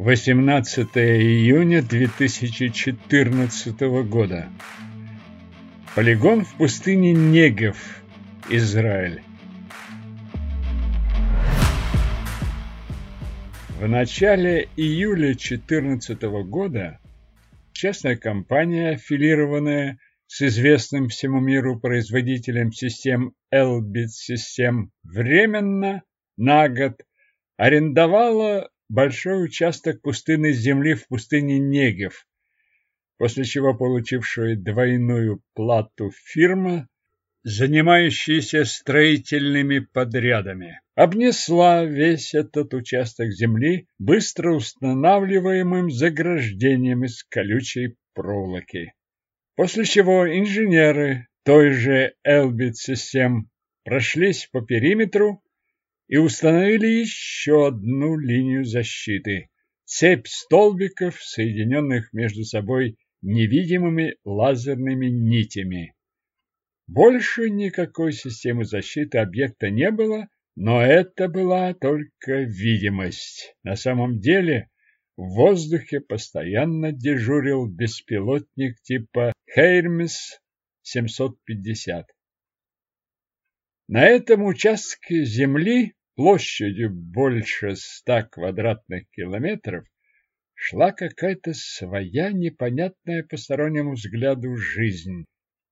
18 июня 2014 года. Полигон в пустыне Негев, Израиль. В начале июля 2014 года частная компания, аффилированная с известным всему миру производителем систем Elbit System, временно на год арендовала большой участок пустынной земли в пустыне Негев, после чего получившая двойную плату фирма занимающаяся строительными подрядами, обнесла весь этот участок земли быстро устанавливаемым заграждением из колючей проволоки. После чего инженеры той же Elbit System прошлись по периметру и установили еще одну линию защиты – цепь столбиков, соединенных между собой невидимыми лазерными нитями. Больше никакой системы защиты объекта не было, но это была только видимость. На самом деле в воздухе постоянно дежурил беспилотник типа Хейрмес 750. На этом участке земли площадью больше ста квадратных километров шла какая-то своя непонятная постороннему взгляду жизнь.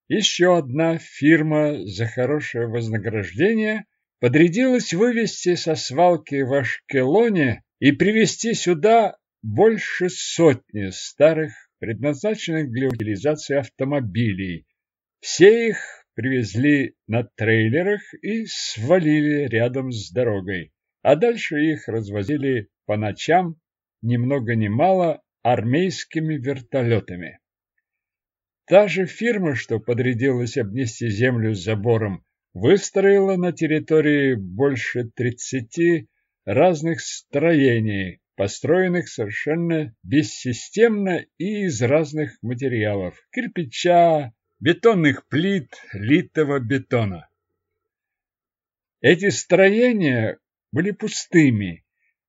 Еще одна фирма за хорошее вознаграждение подрядилась вывести со свалки в Ашкелоне и привезти сюда больше сотни старых, предназначенных для утилизации автомобилей. Все их привезли на трейлерах и свалили рядом с дорогой, а дальше их развозили по ночам ни много ни мало армейскими вертолетами. Та же фирма, что подрядилась обнести землю забором, выстроила на территории больше 30 разных строений, построенных совершенно бессистемно и из разных материалов – кирпича, бетонных плит, литого бетона. Эти строения были пустыми,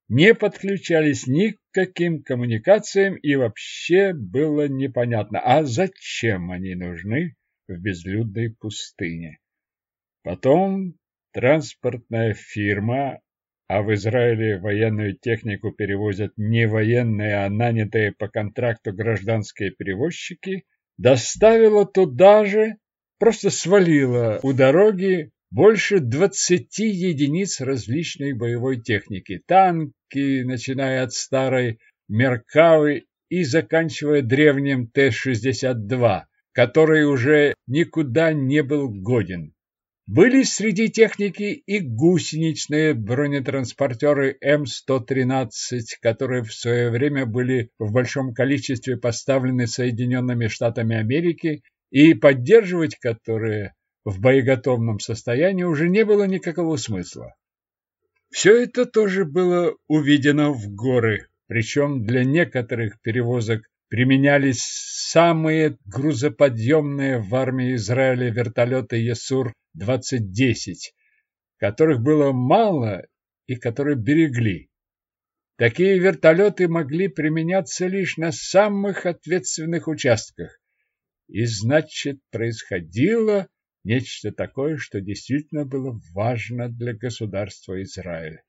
не подключались ни к каким коммуникациям и вообще было непонятно, а зачем они нужны в безлюдной пустыне. Потом транспортная фирма, а в Израиле военную технику перевозят не военные, а нанятые по контракту гражданские перевозчики, доставила туда же, просто свалила у дороги больше 20 единиц различной боевой техники. Танки, начиная от старой Меркавы и заканчивая древним Т-62, который уже никуда не был годен. Были среди техники и гусеничные бронетранспортеры М-113, которые в свое время были в большом количестве поставлены Соединенными Штатами Америки и поддерживать которые в боеготовном состоянии уже не было никакого смысла. Все это тоже было увидено в горы, причем для некоторых перевозок применялись самые грузоподъемные в армии Израиля вертолеты Есур-2010, которых было мало и которые берегли. Такие вертолеты могли применяться лишь на самых ответственных участках. И значит, происходило Нечто такое, что действительно было важно для государства Израиль.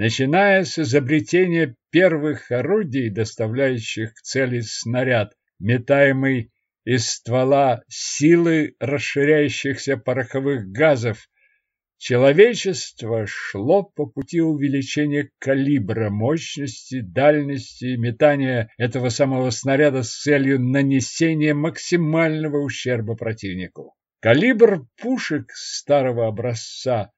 Начиная с изобретения первых орудий, доставляющих к цели снаряд, метаемый из ствола силы расширяющихся пороховых газов, Человечество шло по пути увеличения калибра, мощности, дальности метания этого самого снаряда с целью нанесения максимального ущерба противнику. Калибр пушек старого образца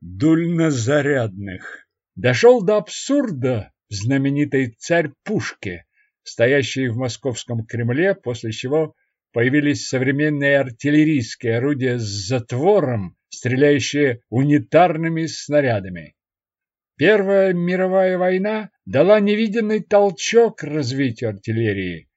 дульнозарядных дошел до абсурда в знаменитой царь-пушке, стоящей в московском Кремле, после чего появились современные артиллерийские орудия с затвором, стреляющие унитарными снарядами. Первая мировая война дала невидимый толчок развитию артиллерии.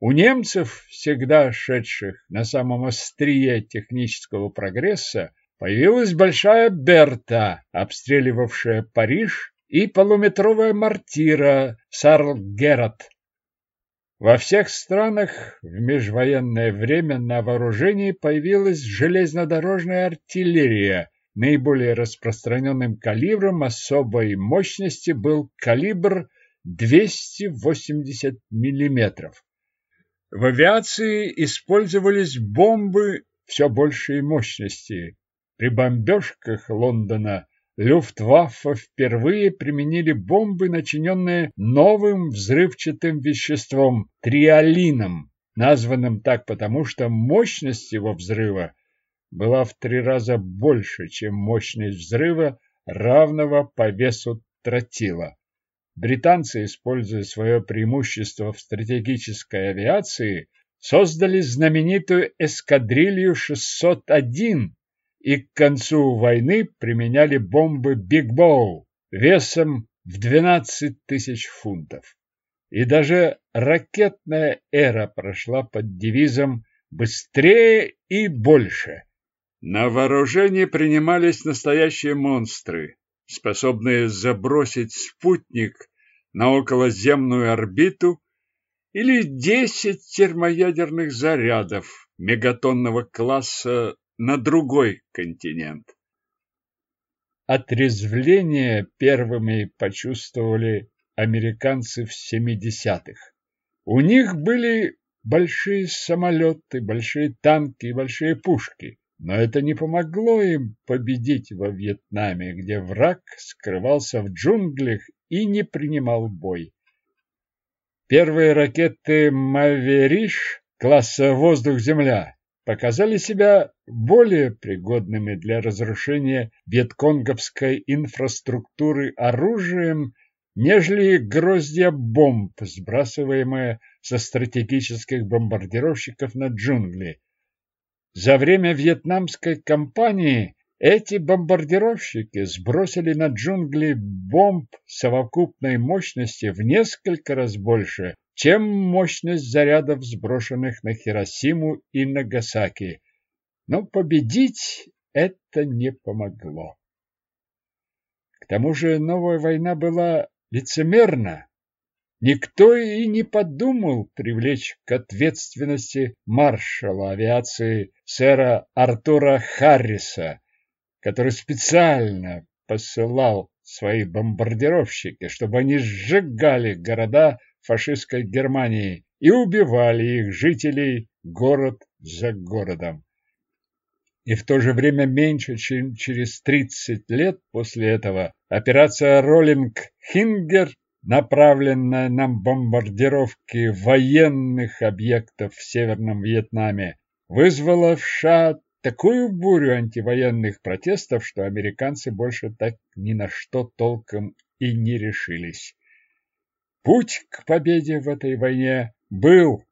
У немцев, всегда шедших на самом острие технического прогресса, появилась большая Берта, обстреливавшая Париж и полуметровая мортира Сарлгерат. Во всех странах в межвоенное время на вооружении появилась железнодорожная артиллерия. Наиболее распространенным калибром особой мощности был калибр 280 миллиметров. В авиации использовались бомбы все большей мощности. При бомбежках Лондона Люфтваффе впервые применили бомбы, начиненные новым взрывчатым веществом – триолином, названным так потому, что мощность его взрыва была в три раза больше, чем мощность взрыва, равного по весу тротила. Британцы, используя свое преимущество в стратегической авиации, создали знаменитую эскадрилью 601, и к концу войны применяли бомбы Биг Боу весом в 12 тысяч фунтов. И даже ракетная эра прошла под девизом «быстрее и больше». На вооружение принимались настоящие монстры, способные забросить спутник на околоземную орбиту или 10 термоядерных зарядов мегатонного класса на другой континент. Отрезвление первыми почувствовали американцы в 70-х. У них были большие самолеты, большие танки и большие пушки, но это не помогло им победить во Вьетнаме, где враг скрывался в джунглях и не принимал бой. Первые ракеты «Мавериш» класса «Воздух-Земля» показали себя более пригодными для разрушения вьетконговской инфраструктуры оружием, нежели гроздья бомб, сбрасываемые со стратегических бомбардировщиков на джунгли. За время вьетнамской кампании эти бомбардировщики сбросили на джунгли бомб совокупной мощности в несколько раз больше, чем мощность зарядов, сброшенных на Хиросиму и Нагасаки. Но победить это не помогло. К тому же новая война была лицемерна. Никто и не подумал привлечь к ответственности маршала авиации сэра Артура Харриса, который специально посылал свои бомбардировщики, чтобы они сжигали города фашистской Германии и убивали их жителей город за городом. И в то же время меньше, чем через 30 лет после этого операция «Роллинг Хингер», направленная на бомбардировки военных объектов в Северном Вьетнаме, вызвала в США такую бурю антивоенных протестов, что американцы больше так ни на что толком и не решились. Путь к победе в этой войне был.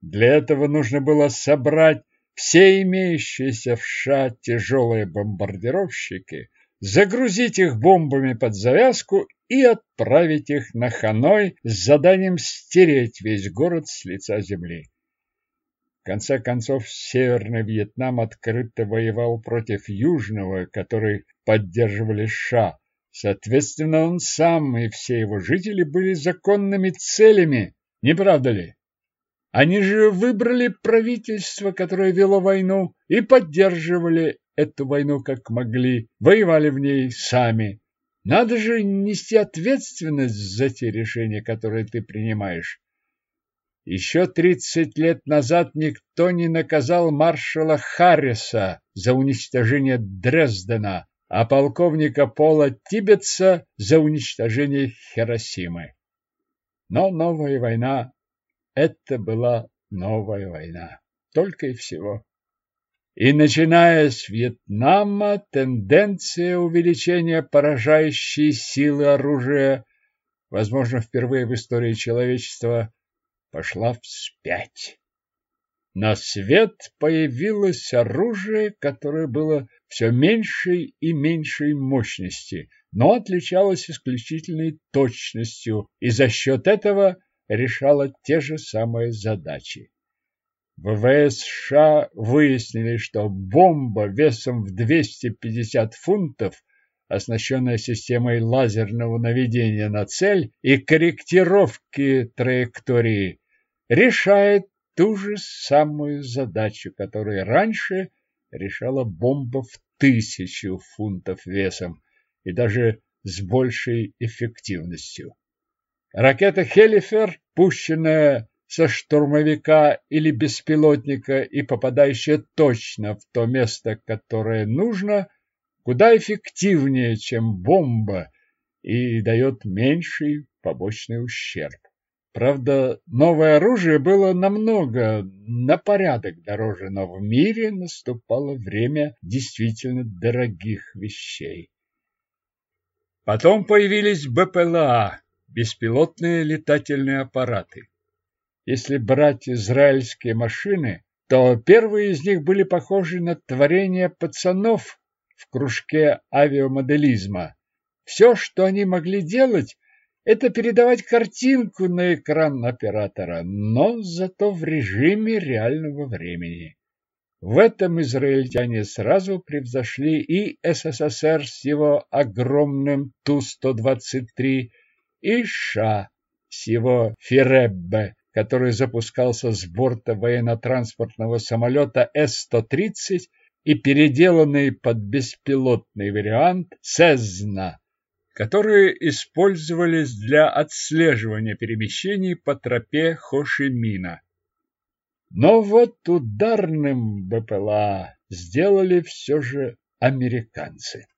Для этого нужно было собрать все имеющиеся в США тяжелые бомбардировщики, загрузить их бомбами под завязку и отправить их на Ханой с заданием стереть весь город с лица земли. В конце концов, Северный Вьетнам открыто воевал против Южного, который поддерживали США, Соответственно, он сам и все его жители были законными целями, не правда ли? Они же выбрали правительство, которое вело войну, и поддерживали эту войну как могли, воевали в ней сами. Надо же нести ответственность за те решения, которые ты принимаешь. Еще тридцать лет назад никто не наказал маршала Харриса за уничтожение Дрездена, а полковника Пола Тибетса за уничтожение Хиросимы. Но новая война – это была новая война, только и всего. И начиная с Вьетнама, тенденция увеличения поражающей силы оружия, возможно, впервые в истории человечества, пошла вспять. На свет появилось оружие, которое было все меньшей и меньшей мощности, но отличалось исключительной точностью и за счет этого решало те же самые задачи. ВВС США выяснили, что бомба весом в 250 фунтов оснащенная системой лазерного наведения на цель и корректировки траектории, решает ту же самую задачу, которую раньше решала бомба в тысячу фунтов весом и даже с большей эффективностью. Ракета «Хелифер», пущенная со штурмовика или беспилотника и попадающая точно в то место, которое нужно, куда эффективнее, чем бомба, и дает меньший побочный ущерб. Правда, новое оружие было намного, на порядок дороже, но в мире наступало время действительно дорогих вещей. Потом появились БПЛА, беспилотные летательные аппараты. Если брать израильские машины, то первые из них были похожи на творение пацанов в кружке авиамоделизма. Все, что они могли делать, это передавать картинку на экран оператора, но зато в режиме реального времени. В этом израильтяне сразу превзошли и СССР с его огромным Ту-123, и США с его Фиреббе, который запускался с борта военно-транспортного самолета С-130 и переделанный под беспилотный вариант Цезна которые использовались для отслеживания перемещений по тропе Хошимина. Но вот ударным БПЛА сделали все же американцы.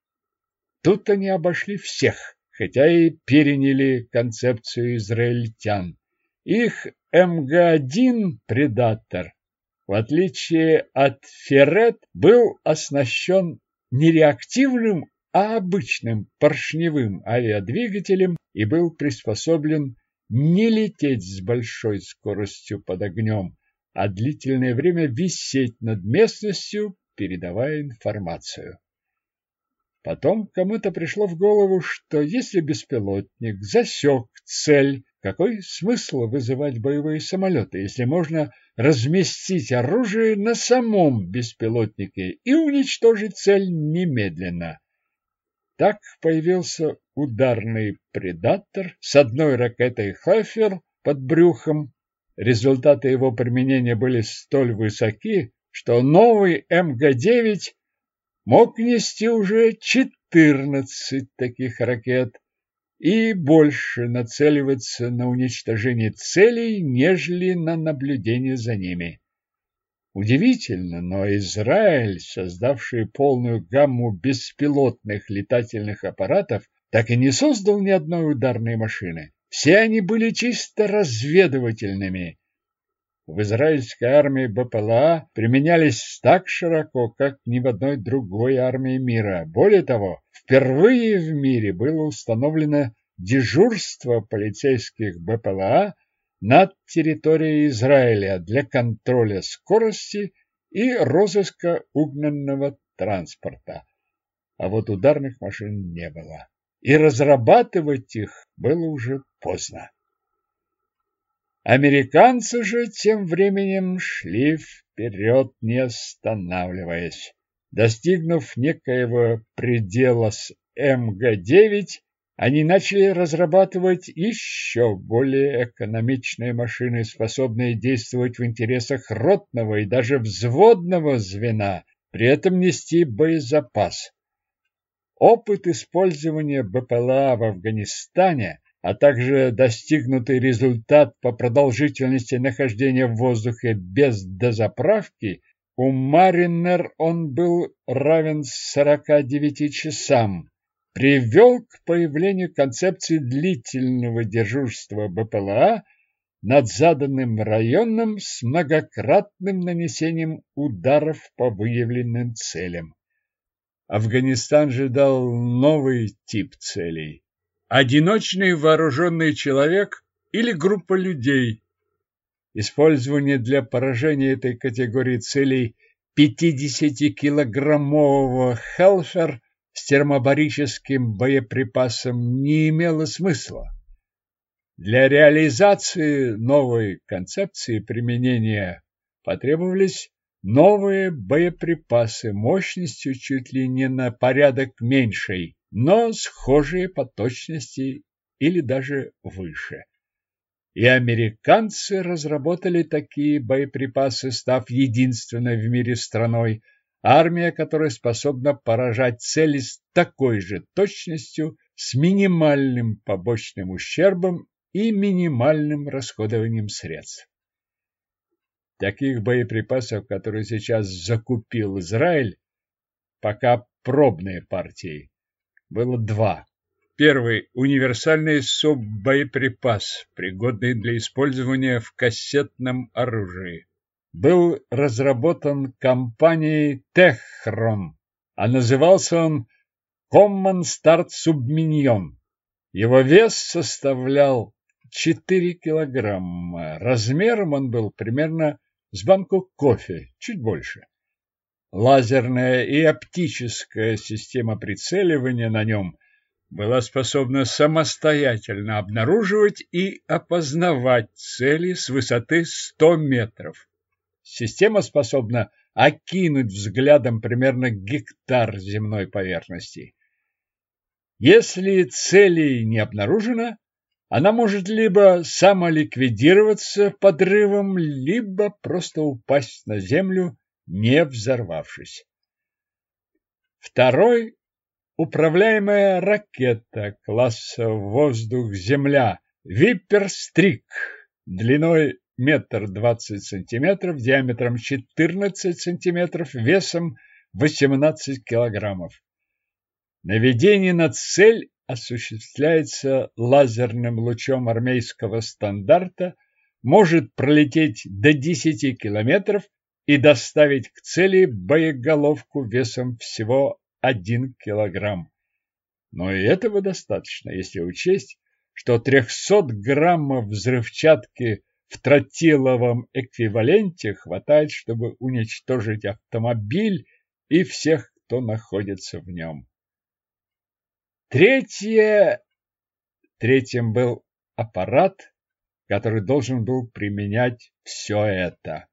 Тут они обошли всех, хотя и переняли концепцию израильтян. Их МГ-1 «Предатор», в отличие от «Феррет», был оснащен не реактивным, а обычным поршневым авиадвигателем и был приспособлен не лететь с большой скоростью под огнем, а длительное время висеть над местностью, передавая информацию. Потом кому-то пришло в голову, что если беспилотник засек цель, какой смысл вызывать боевые самолеты, если можно разместить оружие на самом беспилотнике и уничтожить цель немедленно? Так появился ударный предатор с одной ракетой «Хафер» под брюхом. Результаты его применения были столь высоки, что новый МГ-9 мог нести уже 14 таких ракет и больше нацеливаться на уничтожение целей, нежели на наблюдение за ними. Удивительно, но Израиль, создавший полную гамму беспилотных летательных аппаратов, так и не создал ни одной ударной машины. Все они были чисто разведывательными. В израильской армии БПЛА применялись так широко, как ни в одной другой армии мира. Более того, впервые в мире было установлено дежурство полицейских БПЛА над территорией Израиля для контроля скорости и розыска угнанного транспорта. А вот ударных машин не было, и разрабатывать их было уже поздно. Американцы же тем временем шли вперед, не останавливаясь. Достигнув некоего предела с МГ-9, они начали разрабатывать еще более экономичные машины, способные действовать в интересах ротного и даже взводного звена, при этом нести боезапас. Опыт использования БПЛА в Афганистане, а также достигнутый результат по продолжительности нахождения в воздухе без дозаправки, у Маринер он был равен 49 часам, привел к появлению концепции длительного дежурства БПЛА над заданным районом с многократным нанесением ударов по выявленным целям. Афганистан же дал новый тип целей. Одиночный вооруженный человек или группа людей. Использование для поражения этой категории целей 50-килограммового «Хелфер» с термобарическим боеприпасом не имело смысла. Для реализации новой концепции применения потребовались новые боеприпасы мощностью чуть ли не на порядок меньшей. но схожие по точности или даже выше. И американцы разработали такие боеприпасы, став единственной в мире страной, армия, которая способна поражать цели с такой же точностью, с минимальным побочным ущербом и минимальным расходованием средств. Таких боеприпасов, которые сейчас закупил Израиль, пока пробные партии, было два. Первый – универсальный суббоеприпас, пригодный для использования в кассетном оружии. Был разработан компанией Техрон, а назывался он Common Start Subminion. Его вес составлял 4 килограмма. Размером он был примерно с банку кофе, чуть больше. Лазерная и оптическая система прицеливания на нем была способна самостоятельно обнаруживать и опознавать цели с высоты 100 метров. Система способна окинуть взглядом примерно гектар земной поверхности. Если цели не обнаружено, она может либо самоликвидироваться подрывом, либо просто упасть на землю, не взорвавшись. Второй – управляемая ракета класса воздух-земля Виперстрик длиной метр двадцать сантиметров, диаметром четырнадцать сантиметров, весом восемнадцать килограммов. Наведение на цель осуществляется лазерным лучом армейского стандарта, может пролететь до 10 километров и доставить к цели боеголовку весом всего 1 килограмм. Но и этого достаточно, если учесть, что 300 граммов взрывчатки в тротиловом эквиваленте хватает, чтобы уничтожить автомобиль и всех, кто находится в нем. Третье... Третьим был аппарат, который должен был применять все это.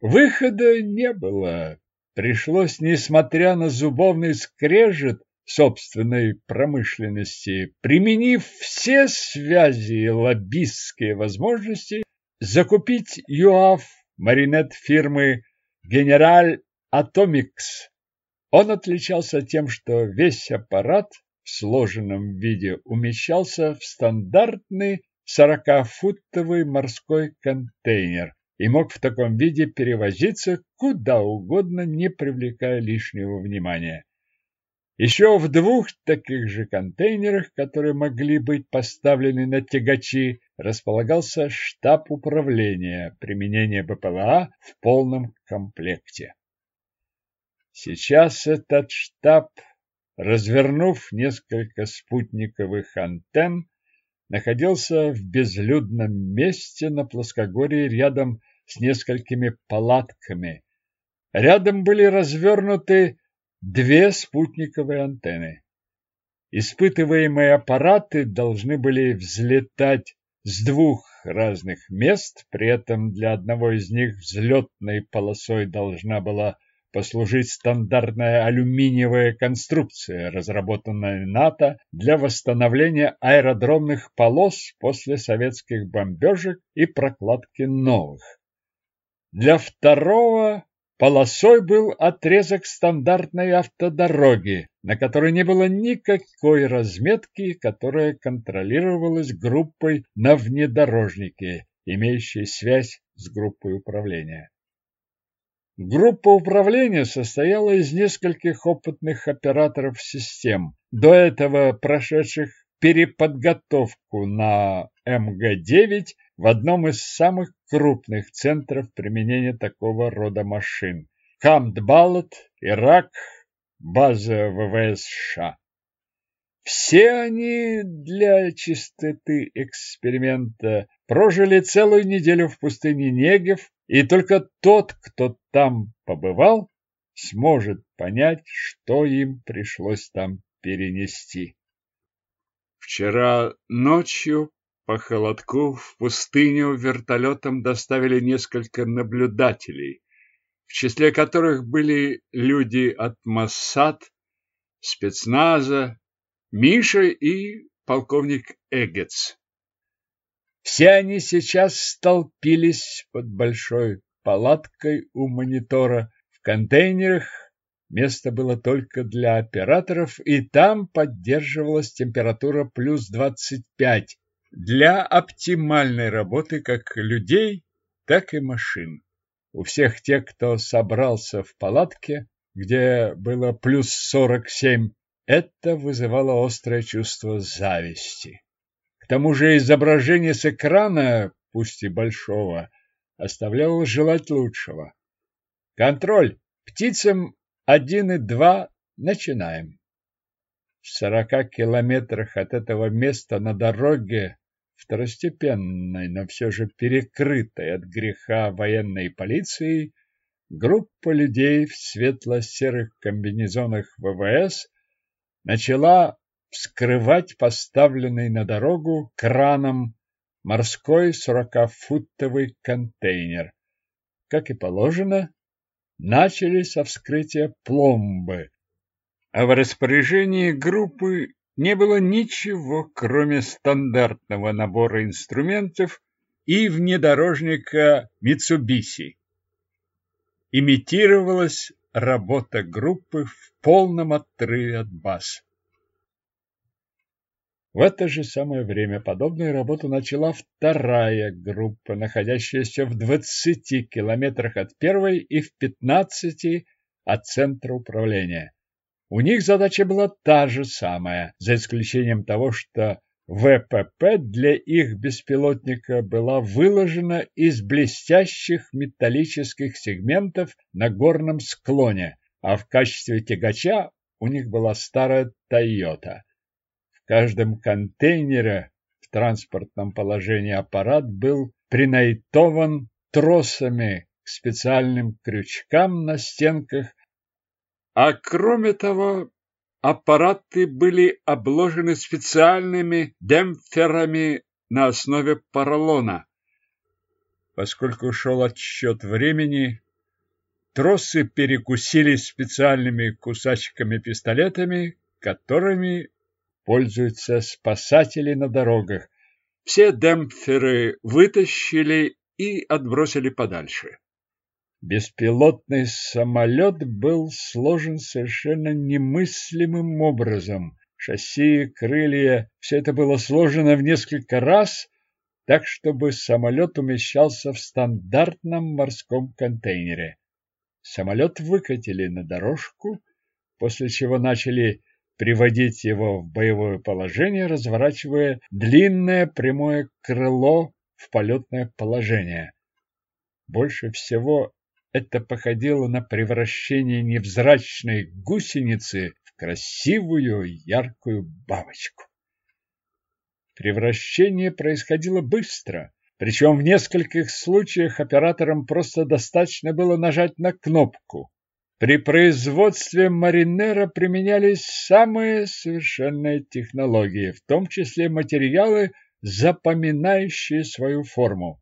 Выхода не было. Пришлось, несмотря на зубовный скрежет собственной промышленности, применив все связи и лоббистские возможности, закупить UAV Mariner фирмы «General Atomics». Он отличался тем, что весь аппарат в сложенном виде умещался в стандартный 40-футовый морской контейнер и мог в таком виде перевозиться куда угодно, не привлекая лишнего внимания. Еще в двух таких же контейнерах, которые могли быть поставлены на тягачи, располагался штаб управления применения БПЛА в полном комплекте. Сейчас этот штаб развернув несколько спутниковых антенн, находился в безлюдном месте на плоскогорье рядом с несколькими палатками. Рядом были развернуты две спутниковые антенны. Испытываемые аппараты должны были взлетать с двух разных мест, при этом для одного из них взлетной полосой должна была послужить стандартная алюминиевая конструкция, разработанная НАТО для восстановления аэродромных полос после советских бомбежек и прокладки новых. Для второго полосой был отрезок стандартной автодороги, на которой не было никакой разметки, которая контролировалась группой на внедорожнике, имеющей связь с группой управления. Группа управления состояла из нескольких опытных операторов систем, до этого прошедших переподготовку на МГ-9 в одном из самых крупных центров применения такого рода машин – Камдбалат, Ирак, база ВВС США. Все они для чистоты эксперимента прожили целую неделю в пустыне Негев и только тот, кто там побывал, сможет понять, что им пришлось там перенести. Вчера ночью по холодку в пустыню вертолетом доставили несколько наблюдателей, в числе которых были люди от Моссад, спецназа Миша и полковник Эггетс. Все они сейчас столпились под большой палаткой у монитора. В контейнерах место было только для операторов, и там поддерживалась температура плюс 25 для оптимальной работы как людей, так и машин. У всех тех, кто собрался в палатке, где было плюс 47, это вызывало острое чувство зависти. К тому же изображение с экрана, пусть и большого, оставляло желать лучшего. Контроль. Птицам один и два. Начинаем. В сорока километрах от этого места на дороге, второстепенной, но все же перекрытой от греха военной полиции, группа людей в светло-серых комбинезонах ВВС начала вскрывать поставленный на дорогу краном морской сорокафутовый контейнер. Как и положено, начали со вскрытия пломбы, а в распоряжении группы не было ничего, кроме стандартного набора инструментов и внедорожника Mitsubishi. Имитировалась работа группы в полном отрыве от баз. В это же самое время подобную работу начала вторая группа, находящаяся в 20 километрах от первой и в 15 от центра управления. У них задача была та же самая, за исключением того, что ВПП для их беспилотника была выложена из блестящих металлических сегментов на горном склоне, а в качестве тягача у них была старая Тойота каждом контейнере в транспортном положении аппарат был принайтован тросами к специальным крючкам на стенках, а кроме того аппараты были обложены специальными демпферами на основе поролона. Поскольку шел отсчет времени, тросы перекусили специальными кусачками-пистолетами, которыми пользуются спасатели на дорогах. Все демпферы вытащили и отбросили подальше. Беспилотный самолет был сложен совершенно немыслимым образом. Шасси, крылья – все это было сложено в несколько раз, так, чтобы самолет умещался в стандартном морском контейнере. Самолет выкатили на дорожку, после чего начали приводить его в боевое положение, разворачивая длинное прямое крыло в полетное положение. Больше всего это походило на превращение невзрачной гусеницы в красивую яркую бабочку. Превращение происходило быстро, причем в нескольких случаях операторам просто достаточно было нажать на кнопку. При производстве маринера применялись самые совершенные технологии, в том числе материалы, запоминающие свою форму.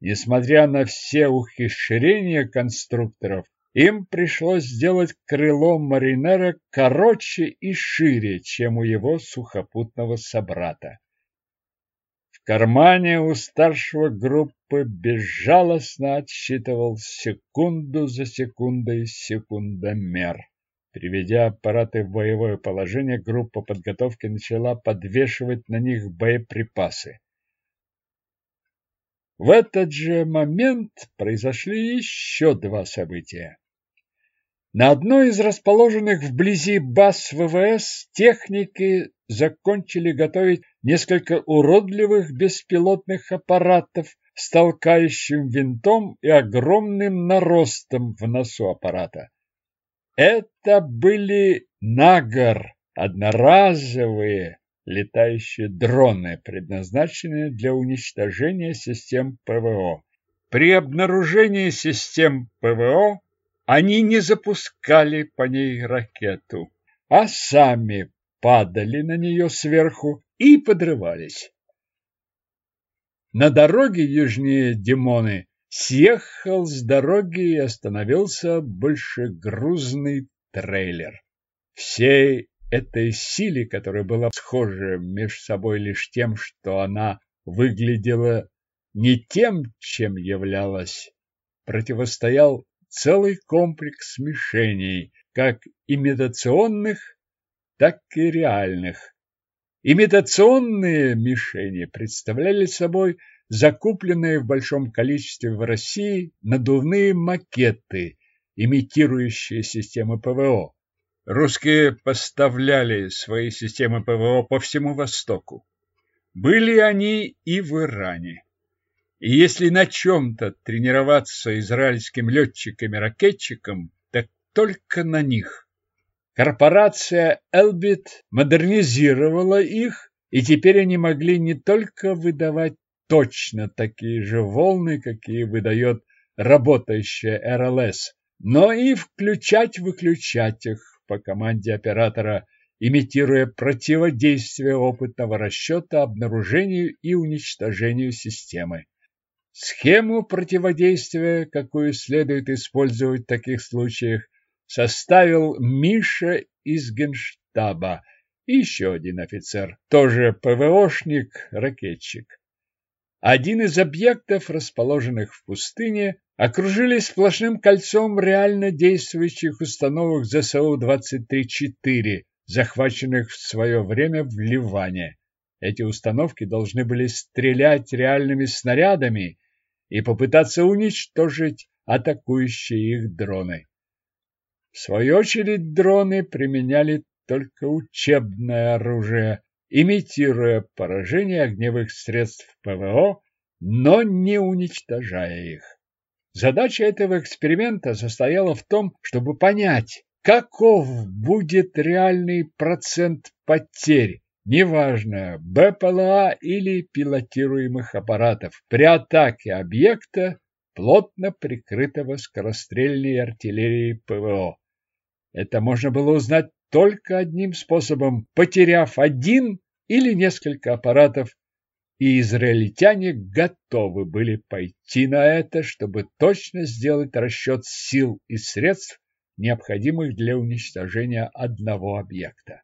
Несмотря на все ухищрения конструкторов, им пришлось сделать крыло маринера короче и шире, чем у его сухопутного собрата кармане у старшего группы безжалостно отсчитывал секунду за секундой секундомер. Приведя аппараты в боевое положение, группа подготовки начала подвешивать на них боеприпасы. В этот же момент произошли еще два события. На одной из расположенных вблизи баз ВВС техники закончили готовить несколько уродливых беспилотных аппаратов с толкающим винтом и огромным наростом в носу аппарата. Это были Нагар, одноразовые летающие дроны, предназначенные для уничтожения систем ПВО. При обнаружении систем ПВО они не запускали по ней ракету, а сами падали на нее сверху и подрывались. На дороге южнее Димоны съехал с дороги и остановился большегрузный трейлер. Всей этой силе, которая была схожа между собой лишь тем, что она выглядела не тем, чем являлась, противостоял целый комплекс мишеней, как имитационных, так и реальных. Имитационные мишени представляли собой закупленные в большом количестве в России надувные макеты, имитирующие системы ПВО. Русские поставляли свои системы ПВО по всему Востоку. Были они и в Иране. И если на чем-то тренироваться израильским летчикам и ракетчикам, так только на них. Корпорация Элбит модернизировала их, и теперь они могли не только выдавать точно такие же волны, какие выдает работающая РЛС, но и включать-выключать их по команде оператора, имитируя противодействие опытного расчета обнаружению и уничтожению системы. Схему противодействия, какую следует использовать в таких случаях, составил Миша из Генштаба и еще один офицер, тоже ПВОшник, ракетчик. Один из объектов, расположенных в пустыне, окружили сплошным кольцом реально действующих установок ЗСУ-23-4, захваченных в свое время в Ливане. Эти установки должны были стрелять реальными снарядами и попытаться уничтожить атакующие их дроны. В свою очередь дроны применяли только учебное оружие, имитируя поражение огневых средств ПВО, но не уничтожая их. Задача этого эксперимента состояла в том, чтобы понять, каков будет реальный процент потерь неважно, БПЛА или пилотируемых аппаратов, при атаке объекта, плотно прикрытого скорострельной артиллерией ПВО. Это можно было узнать только одним способом, потеряв один или несколько аппаратов, и израильтяне готовы были пойти на это, чтобы точно сделать расчет сил и средств, необходимых для уничтожения одного объекта.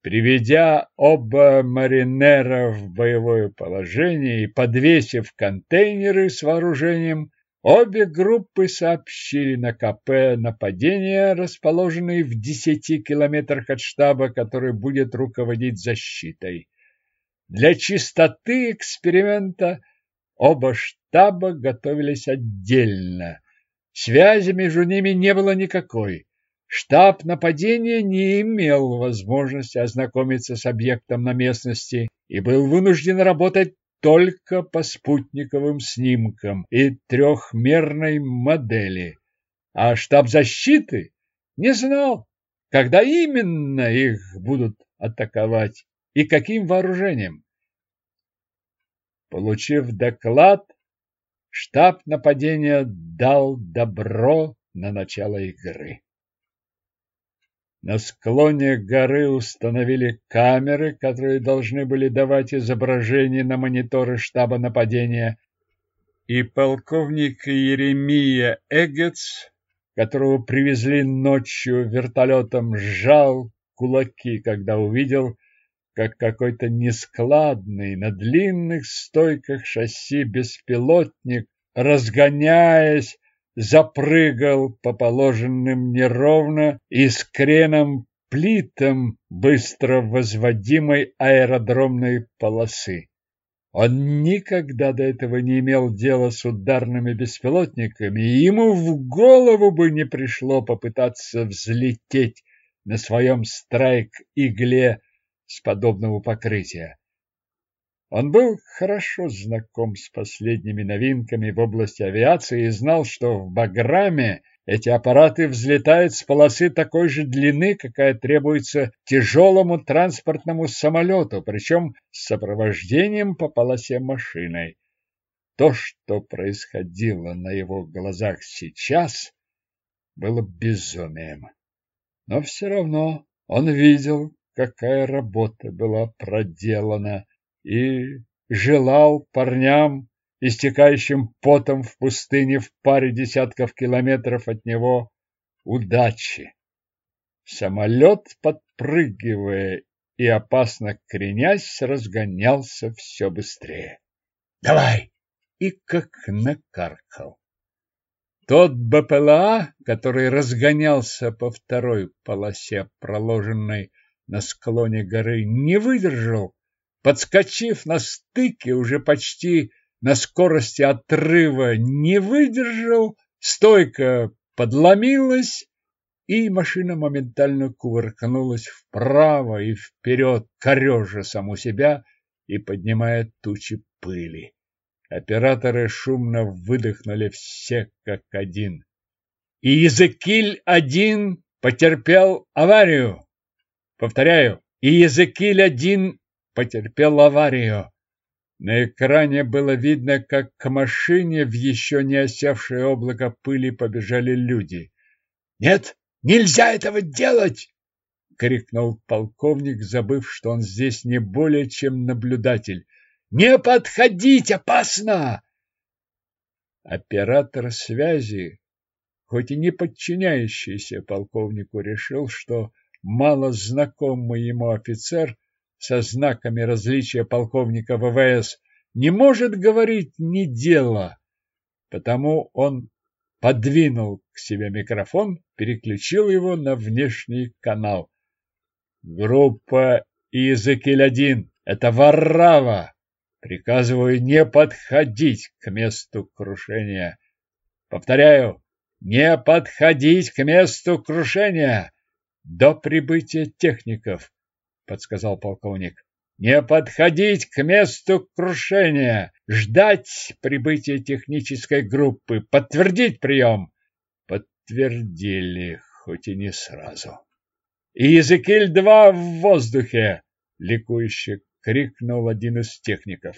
Приведя оба маринера в боевое положение и подвесив контейнеры с вооружением, обе группы сообщили на КП нападения, расположенные в десяти километрах от штаба, который будет руководить защитой. Для чистоты эксперимента оба штаба готовились отдельно. Связи между ними не было никакой. Штаб нападения не имел возможности ознакомиться с объектом на местности и был вынужден работать только по спутниковым снимкам и трехмерной модели. А штаб защиты не знал, когда именно их будут атаковать и каким вооружением. Получив доклад, штаб нападения дал добро на начало игры. На склоне горы установили камеры, которые должны были давать изображение на мониторы штаба нападения, и полковник Еремия Эгец, которого привезли ночью вертолетом, сжал кулаки, когда увидел, как какой-то нескладный на длинных стойках шасси беспилотник, разгоняясь, запрыгал по положенным неровно и с креном плитам быстро возводимой аэродромной полосы. Он никогда до этого не имел дела с ударными беспилотниками, и ему в голову бы не пришло попытаться взлететь на своем страйк-игле с подобного покрытия. Он был хорошо знаком с последними новинками в области авиации и знал, что в Баграме эти аппараты взлетают с полосы такой же длины, какая требуется тяжелому транспортному самолету, причем с сопровождением по полосе машиной. То, что происходило на его глазах сейчас, было безумием. Но все равно он видел, какая работа была проделана и желал парням, истекающим потом в пустыне в паре десятков километров от него, удачи. Самолет, подпрыгивая и опасно кренясь, разгонялся все быстрее. «Давай!» И как накаркал. Тот БПЛА, который разгонялся по второй полосе, проложенной на склоне горы, не выдержал, подскочив на стыке уже почти на скорости отрыва, не выдержал, стойка подломилась, и машина моментально кувыркнулась вправо и вперед, корежа саму себя и поднимая тучи пыли. Операторы шумно выдохнули все как один. И Языкиль-1 потерпел аварию. Повторяю, и Языкиль-1 потерпел аварию. На экране было видно, как к машине в еще не осевшее облако пыли побежали люди. «Нет, нельзя этого делать!» — крикнул полковник, забыв, что он здесь не более чем наблюдатель. «Не подходить, опасно!» Оператор связи, хоть и не подчиняющийся полковнику, решил, что мало знакомый ему офицер со знаками различия полковника ВВС не может говорить ни дела, потому он подвинул к себе микрофон, переключил его на внешний канал. Группа Изекиль-1 — это Варрава. Приказываю не подходить к месту крушения. Повторяю, не подходить к месту крушения до прибытия техников подсказал полковник. Не подходить к месту крушения, ждать прибытия технической группы, подтвердить прием. Подтвердили, хоть и не сразу. И Языкиль-2 в воздухе, ликующе крикнул один из техников.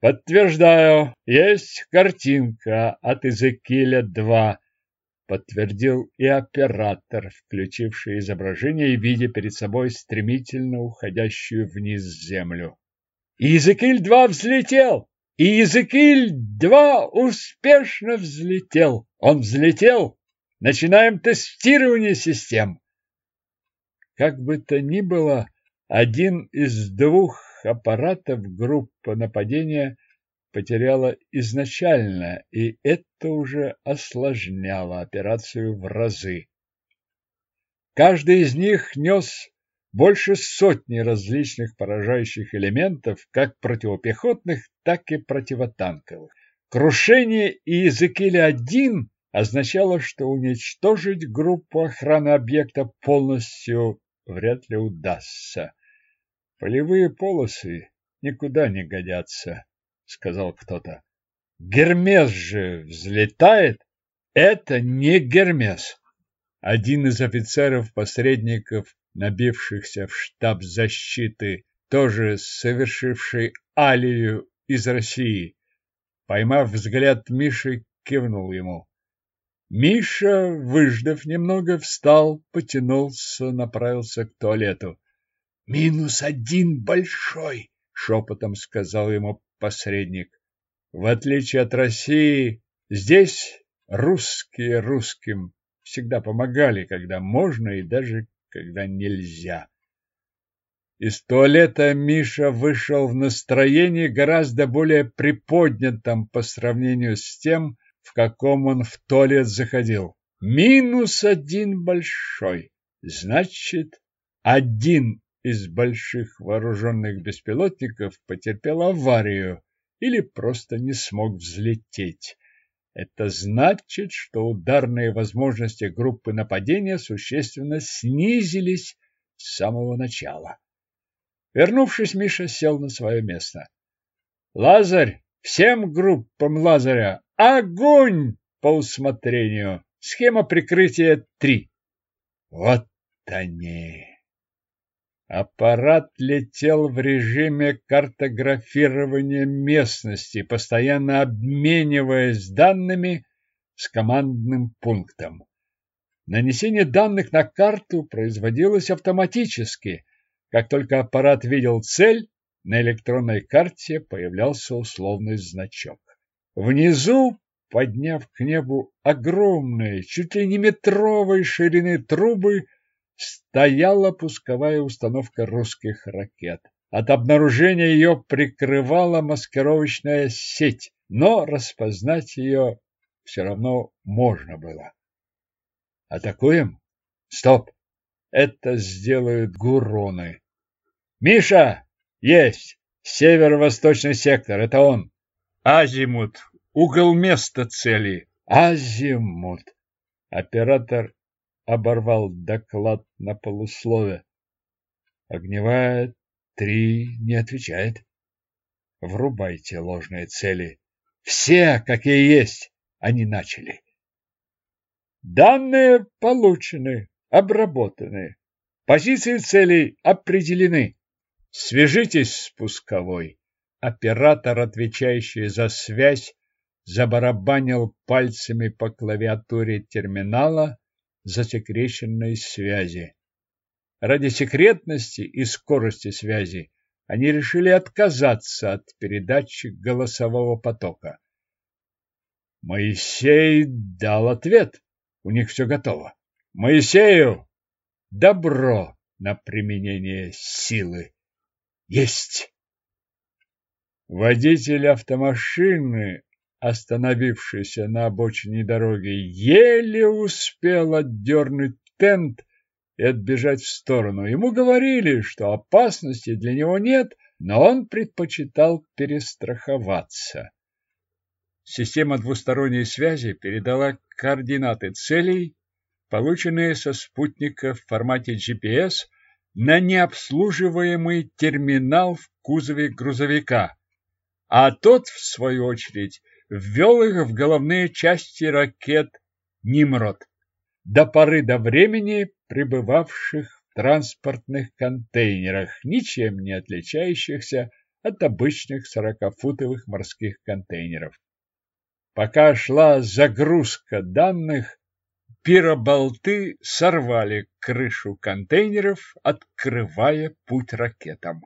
Подтверждаю, есть картинка от Изекиля-2 подтвердил и оператор, включивший изображение и видя перед собой стремительно уходящую вниз землю. Языкиль-2 взлетел! И Языкиль-2 успешно взлетел! Он взлетел! Начинаем тестирование систем! Как бы то ни было, один из двух аппаратов группы нападения – потеряла изначально, и это уже осложняло операцию в разы. Каждый из них нес больше сотни различных поражающих элементов, как противопехотных, так и противотанковых. Крушение Иезекииля-1 означало, что уничтожить группу охраны объекта полностью вряд ли удастся. Полевые полосы никуда не годятся сказал кто-то. Гермес же взлетает? Это не Гермес. Один из офицеров-посредников, набившихся в штаб защиты, тоже совершивший алию из России, поймав взгляд Миши, кивнул ему. Миша, выждав немного, встал, потянулся, направился к туалету. «Минус один большой!» — шепотом сказал ему посредник. В отличие от России, здесь русские русским всегда помогали, когда можно и даже когда нельзя. Из туалета Миша вышел в настроении гораздо более приподнятом по сравнению с тем, в каком он в туалет заходил. Минус один большой. Значит, один из больших вооруженных беспилотников потерпел аварию или просто не смог взлететь. Это значит, что ударные возможности группы нападения существенно снизились с самого начала. Вернувшись, Миша сел на свое место. «Лазарь! Всем группам Лазаря! Огонь!» по усмотрению. Схема прикрытия 3. Вот они! Аппарат летел в режиме картографирования местности, постоянно обмениваясь данными с командным пунктом. Нанесение данных на карту производилось автоматически. Как только аппарат видел цель, на электронной карте появлялся условный значок. Внизу, подняв к небу огромные, чуть ли не метровой ширины трубы, стояла пусковая установка русских ракет. От обнаружения ее прикрывала маскировочная сеть, но распознать ее все равно можно было. Атакуем? Стоп! Это сделают гуроны. Миша! Есть! Северо-восточный сектор, это он. Азимут. Угол места цели. Азимут. Оператор оборвал доклад на полуслове. Огневая три не отвечает. Врубайте ложные цели. Все, какие есть, они начали. Данные получены, обработаны. Позиции целей определены. Свяжитесь с пусковой. Оператор, отвечающий за связь, забарабанил пальцами по клавиатуре терминала засекреченной связи. Ради секретности и скорости связи они решили отказаться от передачи голосового потока. Моисей дал ответ. У них все готово. Моисею добро на применение силы. Есть. Водитель автомашины, остановившийся на обочине дороги, еле успел отдернуть тент и отбежать в сторону. Ему говорили, что опасности для него нет, но он предпочитал перестраховаться. Система двусторонней связи передала координаты целей, полученные со спутника в формате GPS, на необслуживаемый терминал в кузове грузовика, а тот, в свою очередь, ввел их в головные части ракет «Нимрод» до поры до времени пребывавших в транспортных контейнерах, ничем не отличающихся от обычных сорокафутовых морских контейнеров. Пока шла загрузка данных, пироболты сорвали крышу контейнеров, открывая путь ракетам.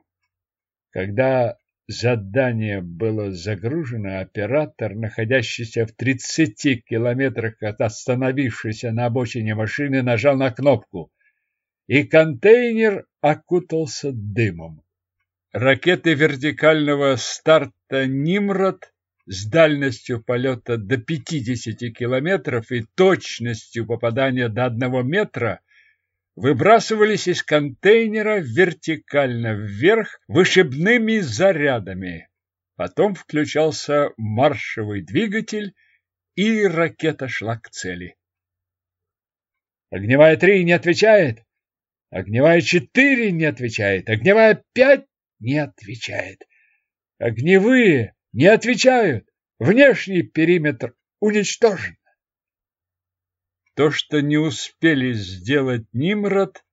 Когда задание было загружено, оператор, находящийся в 30 километрах от остановившейся на обочине машины, нажал на кнопку, и контейнер окутался дымом. Ракеты вертикального старта «Нимрод» с дальностью полета до 50 километров и точностью попадания до одного метра выбрасывались из контейнера вертикально вверх вышибными зарядами. Потом включался маршевый двигатель, и ракета шла к цели. Огневая три не отвечает. Огневая четыре не отвечает. Огневая пять не отвечает. Огневые не отвечают. Внешний периметр уничтожен. То, что не успели сделать Нимрод,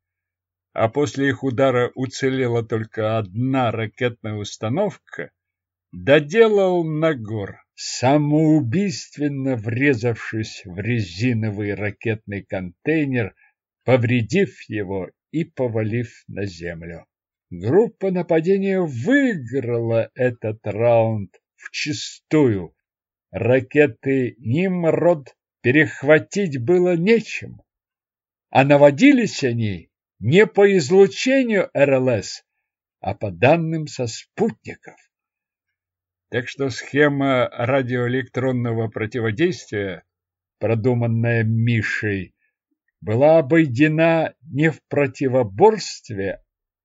а после их удара уцелела только одна ракетная установка, доделал Нагор, самоубийственно врезавшись в резиновый ракетный контейнер, повредив его и повалив на землю. Группа нападения выиграла этот раунд вчистую. Ракеты «Нимрод» перехватить было нечем, а наводились они не по излучению РЛС, а по данным со спутников. Так что схема радиоэлектронного противодействия, продуманная Мишей, была обойдена не в противоборстве,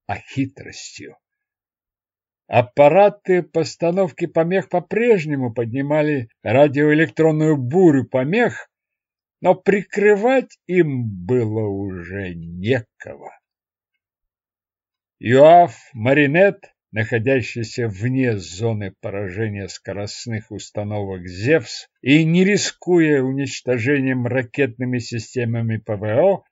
а хитростью. Аппараты постановки помех по-прежнему поднимали радиоэлектронную бурю помех, но прикрывать им было уже некого. Юаф Маринет, находящийся вне зоны поражения скоростных установок «Зевс» и не рискуя уничтожением ракетными системами ПВО,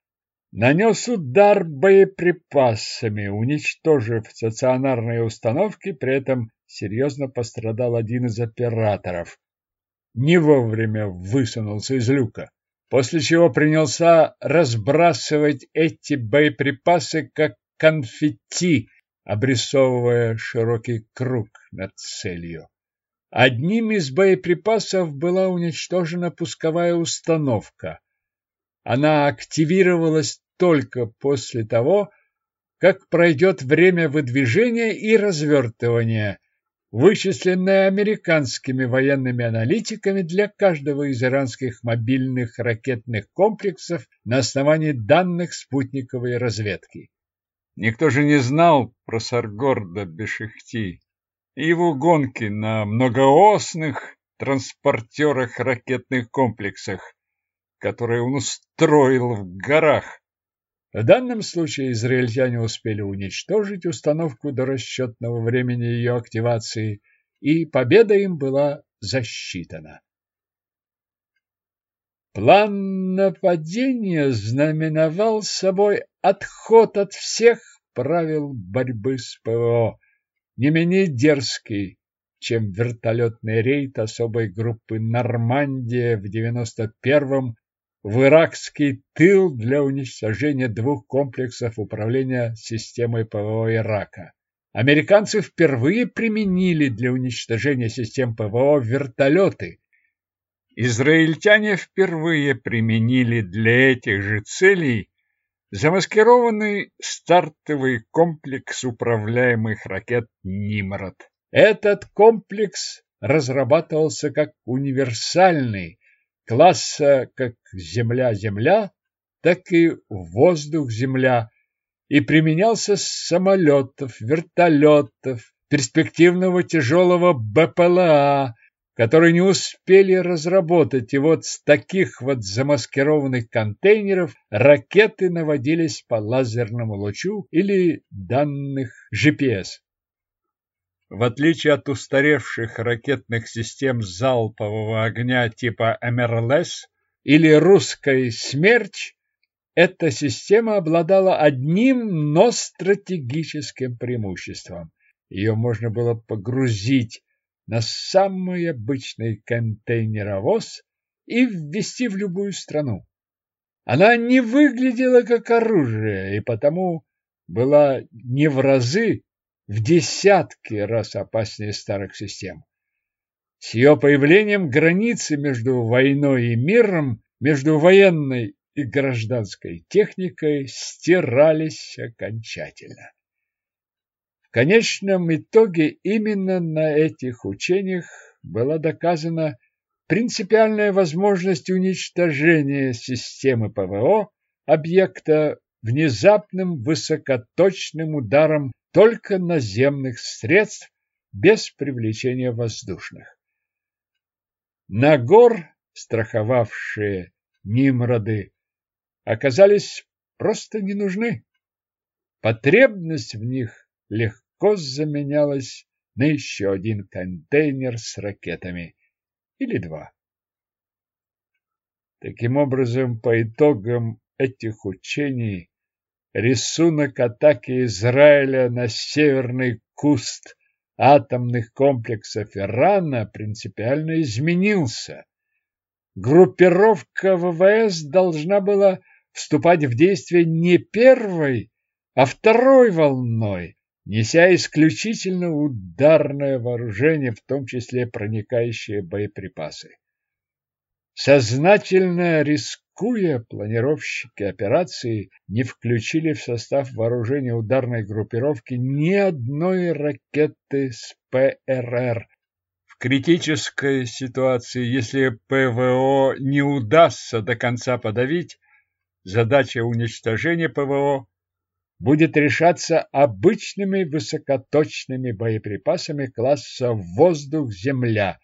нанес удар боеприпасами, уничтожив стационарные установки, при этом серьезно пострадал один из операторов. Не вовремя высунулся из люка, после чего принялся разбрасывать эти боеприпасы как конфетти, обрисовывая широкий круг над целью. Одним из боеприпасов была уничтожена пусковая установка. Она активировалась только после того, как пройдет время выдвижения и развертывания, вычисленное американскими военными аналитиками для каждого из иранских мобильных ракетных комплексов на основании данных спутниковой разведки. Никто же не знал про Саргорда Бешехти и его гонки на многоосных транспортерах ракетных комплексах, которые он устроил в горах. В данном случае израильтяне успели уничтожить установку до расчетного времени ее активации, и победа им была засчитана. План нападения знаменовал собой отход от всех правил борьбы с ПВО, не менее дерзкий, чем вертолетный рейд особой группы «Нормандия» в 91-м в иракский тыл для уничтожения двух комплексов управления системой ПВО Ирака. Американцы впервые применили для уничтожения систем ПВО вертолеты. Израильтяне впервые применили для этих же целей замаскированный стартовый комплекс управляемых ракет «Нимрод». Этот комплекс разрабатывался как универсальный, класса как Земля-Земля, так и Воздух-Земля, и применялся с самолетов, вертолетов, перспективного тяжелого БПЛА, которые не успели разработать, и вот с таких вот замаскированных контейнеров ракеты наводились по лазерному лучу или данных GPS. В отличие от устаревших ракетных систем залпового огня типа МРЛС или русской «Смерч», эта система обладала одним, но стратегическим преимуществом. Ее можно было погрузить на самый обычный контейнеровоз и ввести в любую страну. Она не выглядела как оружие и потому была не в разы, в десятки раз опаснее старых систем. С ее появлением границы между войной и миром, между военной и гражданской техникой стирались окончательно. В конечном итоге именно на этих учениях была доказана принципиальная возможность уничтожения системы ПВО объекта внезапным высокоточным ударом только наземных средств без привлечения воздушных. Нагор, страховавшие Нимроды, оказались просто не нужны. Потребность в них легко заменялась на еще один контейнер с ракетами или два. Таким образом, по итогам этих учений рисунок атаки Израиля на северный куст атомных комплексов Ирана принципиально изменился. Группировка ВВС должна была вступать в действие не первой, а второй волной, неся исключительно ударное вооружение, в том числе проникающие боеприпасы. Сознательно рискуя Куя планировщики операции не включили в состав вооружения ударной группировки ни одной ракеты с ПРР. В критической ситуации, если ПВО не удастся до конца подавить, задача уничтожения ПВО будет решаться обычными высокоточными боеприпасами класса «воздух-земля».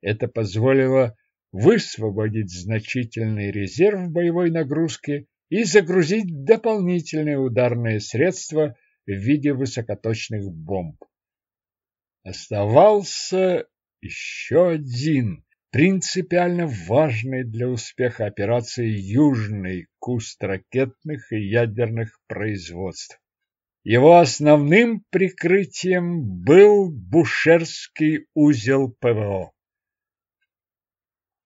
Это позволило высвободить значительный резерв боевой нагрузки и загрузить дополнительные ударные средства в виде высокоточных бомб. Оставался еще один принципиально важный для успеха операции южный куст ракетных и ядерных производств. Его основным прикрытием был Бушерский узел ПВО.